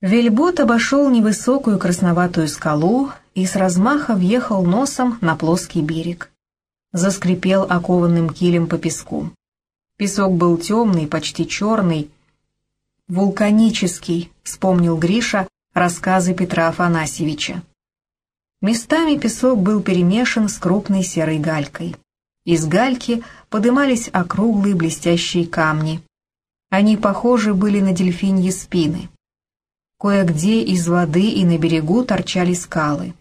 Вельбот обошел невысокую красноватую скалу и с размаха въехал носом на плоский берег. Заскрипел окованным килем по песку. Песок был темный, почти черный, вулканический, вспомнил Гриша рассказы Петра Афанасьевича. Местами песок был перемешан с крупной серой галькой. Из гальки подымались округлые блестящие камни. Они похожи были на дельфиньи спины. Кое-где из воды и на берегу торчали скалы.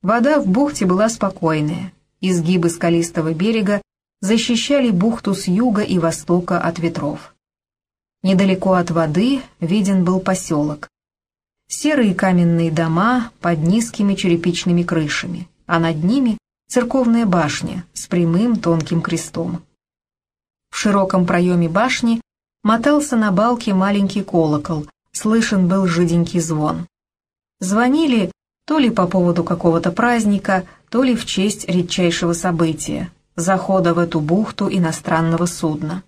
Вода в бухте была спокойная. Изгибы скалистого берега защищали бухту с юга и востока от ветров. Недалеко от воды виден был поселок. Серые каменные дома под низкими черепичными крышами, а над ними церковная башня с прямым тонким крестом. В широком проеме башни мотался на балке маленький колокол, слышен был жиденький звон. Звонили то ли по поводу какого-то праздника, то ли в честь редчайшего события – захода в эту бухту иностранного судна.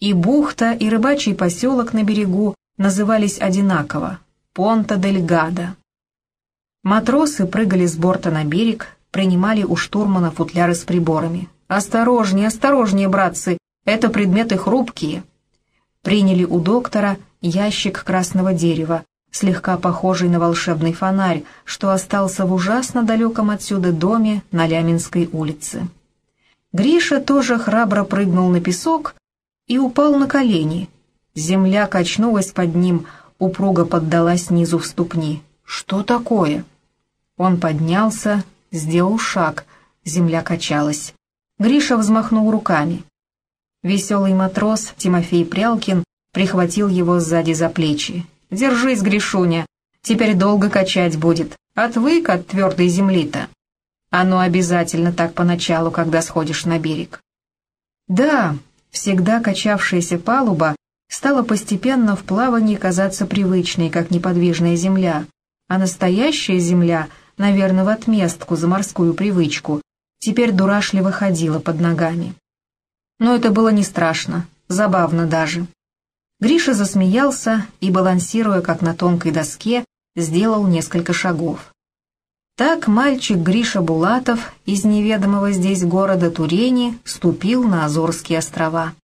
И бухта, и рыбачий поселок на берегу назывались одинаково Понта-дель-Гада. Матросы прыгали с борта на берег, принимали у штурмана футляры с приборами. «Осторожнее, осторожнее, братцы, это предметы хрупкие». Приняли у доктора ящик красного дерева, слегка похожий на волшебный фонарь, что остался в ужасно далеком отсюда доме на Ляминской улице. Гриша тоже храбро прыгнул на песок и упал на колени. Земля качнулась под ним, упруго поддалась снизу в ступни. «Что такое?» Он поднялся, сделал шаг, земля качалась. Гриша взмахнул руками. Веселый матрос Тимофей Прялкин прихватил его сзади за плечи. «Держись, Гришуня, теперь долго качать будет. Отвык от твердой земли-то. Оно обязательно так поначалу, когда сходишь на берег». Да, всегда качавшаяся палуба стала постепенно в плавании казаться привычной, как неподвижная земля, а настоящая земля, наверное, в отместку за морскую привычку, теперь дурашливо ходила под ногами. Но это было не страшно, забавно даже. Гриша засмеялся и, балансируя как на тонкой доске, сделал несколько шагов. Так мальчик Гриша Булатов из неведомого здесь города Турени ступил на Азорские острова.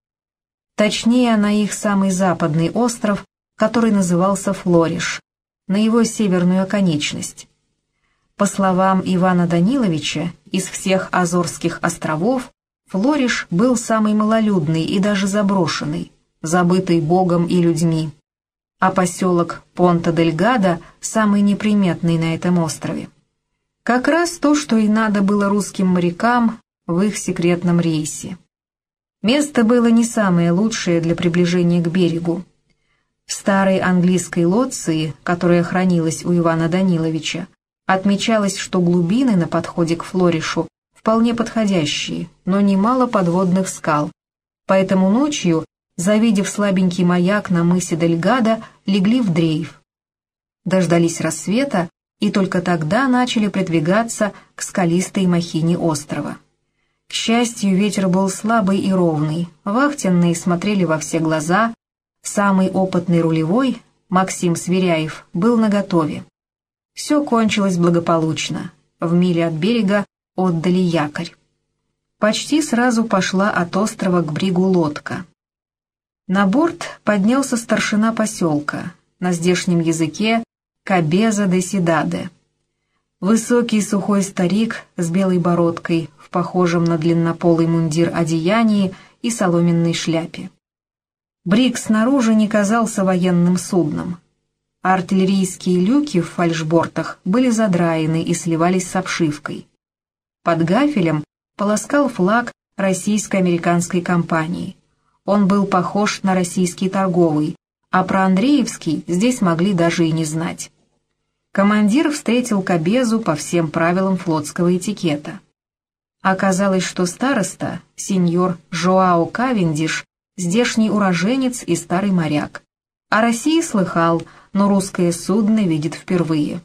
Точнее, на их самый западный остров, который назывался Флориш, на его северную оконечность. По словам Ивана Даниловича, из всех Азорских островов Флориш был самый малолюдный и даже заброшенный, забытый Богом и людьми, а поселок Понта-дель-Гада самый неприметный на этом острове. Как раз то, что и надо было русским морякам в их секретном рейсе. Место было не самое лучшее для приближения к берегу. В старой английской лоции, которая хранилась у Ивана Даниловича, отмечалось, что глубины на подходе к Флоришу вполне подходящие, но немало подводных скал. Поэтому ночью, завидев слабенький маяк на мысе Дельгада, легли в дрейф. Дождались рассвета и только тогда начали придвигаться к скалистой махине острова. К счастью, ветер был слабый и ровный, вахтенные смотрели во все глаза, самый опытный рулевой, Максим Сверяев, был наготове. Все кончилось благополучно, в миле от берега отдали якорь. Почти сразу пошла от острова к бригу лодка. На борт поднялся старшина поселка, на здешнем языке Кабеза де Сидаде. Высокий сухой старик с белой бородкой, похожем на длиннополый мундир одеянии и соломенной шляпе. Брик снаружи не казался военным судном. Артиллерийские люки в фальшбортах были задраены и сливались с обшивкой. Под гафелем полоскал флаг российско-американской компании. Он был похож на российский торговый, а про Андреевский здесь могли даже и не знать. Командир встретил Кабезу по всем правилам флотского этикета. Оказалось, что староста, сеньор Жоао Кавендиш, здешний уроженец и старый моряк. О России слыхал, но русское судно видит впервые.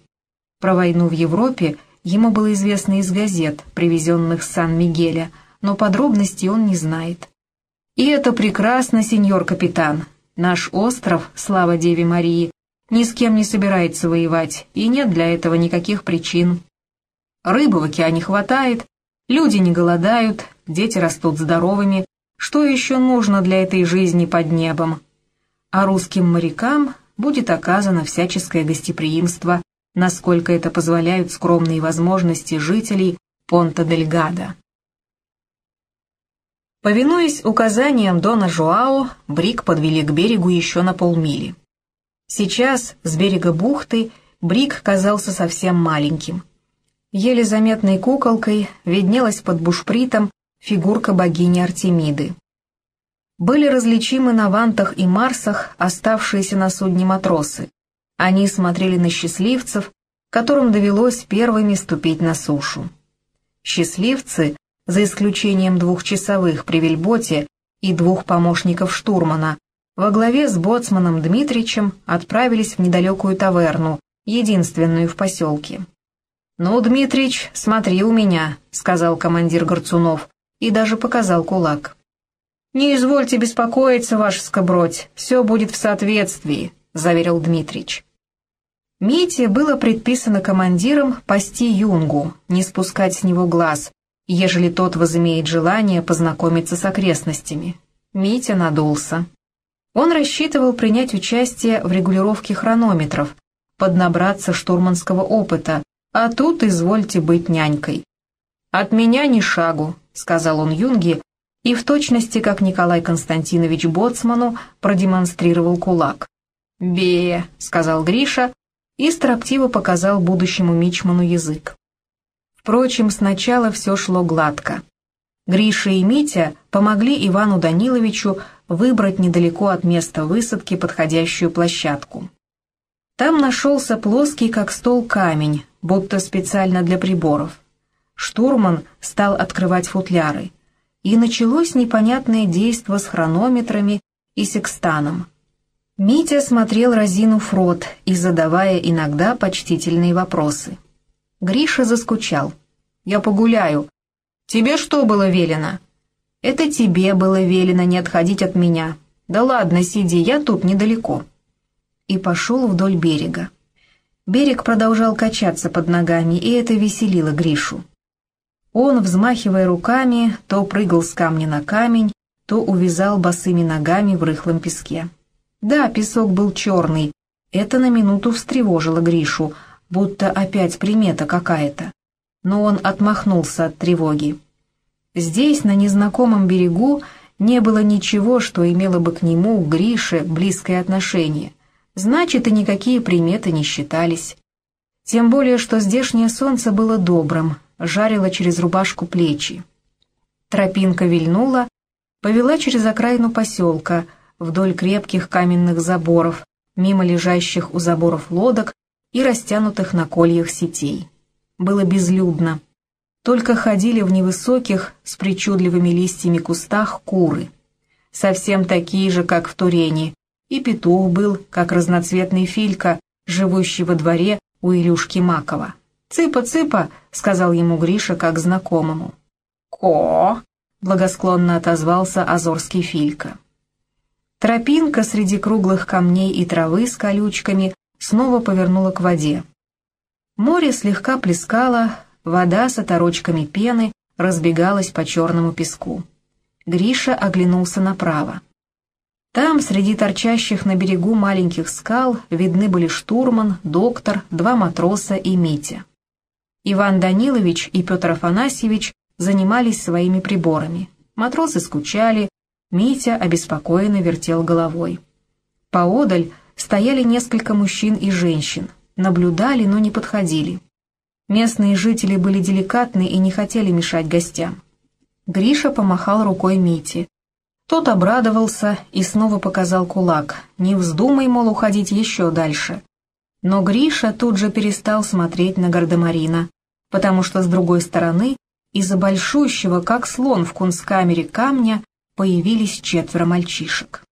Про войну в Европе ему было известно из газет, привезенных с Сан-Мигеля, но подробностей он не знает. «И это прекрасно, сеньор капитан. Наш остров, слава Деве Марии, ни с кем не собирается воевать, и нет для этого никаких причин. Рыбы в океане хватает, люди не голодают, дети растут здоровыми. Что еще нужно для этой жизни под небом? А русским морякам будет оказано всяческое гостеприимство, насколько это позволяют скромные возможности жителей Понта-дель-Гада. Повинуясь указаниям Дона Жуао, Брик подвели к берегу еще на полмили. Сейчас с берега бухты Брик казался совсем маленьким. Еле заметной куколкой виднелась под бушпритом фигурка богини Артемиды. Были различимы на вантах и марсах оставшиеся на судне матросы. Они смотрели на счастливцев, которым довелось первыми ступить на сушу. Счастливцы за исключением двух часовых при вельботе и двух помощников штурмана, во главе с боцманом Дмитричем отправились в недалекую таверну, единственную в поселке. «Ну, Дмитрич, смотри у меня», — сказал командир Горцунов, и даже показал кулак. «Не извольте беспокоиться, ваш скобродь, все будет в соответствии», — заверил Дмитрич. Мите было предписано командиром пасти юнгу, не спускать с него глаз, ежели тот возымеет желание познакомиться с окрестностями. Митя надулся. Он рассчитывал принять участие в регулировке хронометров, поднабраться штурманского опыта, а тут извольте быть нянькой. «От меня ни шагу», — сказал он Юнге, и в точности, как Николай Константинович Боцману, продемонстрировал кулак. «Бе», — сказал Гриша, и строптиво показал будущему мичману язык. Впрочем, сначала все шло гладко. Гриша и Митя помогли Ивану Даниловичу выбрать недалеко от места высадки подходящую площадку. Там нашелся плоский, как стол, камень, будто специально для приборов. Штурман стал открывать футляры, и началось непонятное действо с хронометрами и секстаном. Митя смотрел разинув рот и задавая иногда почтительные вопросы. Гриша заскучал. «Я погуляю». «Тебе что было велено?» «Это тебе было велено не отходить от меня. Да ладно, сиди, я тут недалеко». И пошел вдоль берега. Берег продолжал качаться под ногами, и это веселило Гришу. Он, взмахивая руками, то прыгал с камня на камень, то увязал босыми ногами в рыхлом песке. Да, песок был черный, это на минуту встревожило Гришу, будто опять примета какая-то. Но он отмахнулся от тревоги. Здесь, на незнакомом берегу, не было ничего, что имело бы к нему, Грише, близкое отношение. Значит, и никакие приметы не считались. Тем более, что здешнее солнце было добрым, жарило через рубашку плечи. Тропинка вильнула, повела через окраину поселка, вдоль крепких каменных заборов, мимо лежащих у заборов лодок и растянутых на кольях сетей. Было безлюдно. Только ходили в невысоких, с причудливыми листьями кустах куры. Совсем такие же, как в Турене, и петух был, как разноцветный филька, живущий во дворе у Илюшки Макова. «Цыпа, цыпа!» — сказал ему Гриша как знакомому. «Ко!» — благосклонно отозвался азорский филька. Тропинка среди круглых камней и травы с колючками снова повернула к воде. Море слегка плескало, вода с оторочками пены разбегалась по черному песку. Гриша оглянулся направо. Там, среди торчащих на берегу маленьких скал, видны были штурман, доктор, два матроса и Митя. Иван Данилович и Петр Афанасьевич занимались своими приборами. Матросы скучали, Митя обеспокоенно вертел головой. Поодаль стояли несколько мужчин и женщин, наблюдали, но не подходили. Местные жители были деликатны и не хотели мешать гостям. Гриша помахал рукой Мите. Тот обрадовался и снова показал кулак. «Не вздумай, мол, уходить еще дальше». Но Гриша тут же перестал смотреть на Гардемарина, потому что с другой стороны, из-за большущего, как слон в кунсткамере камня, появились четверо мальчишек.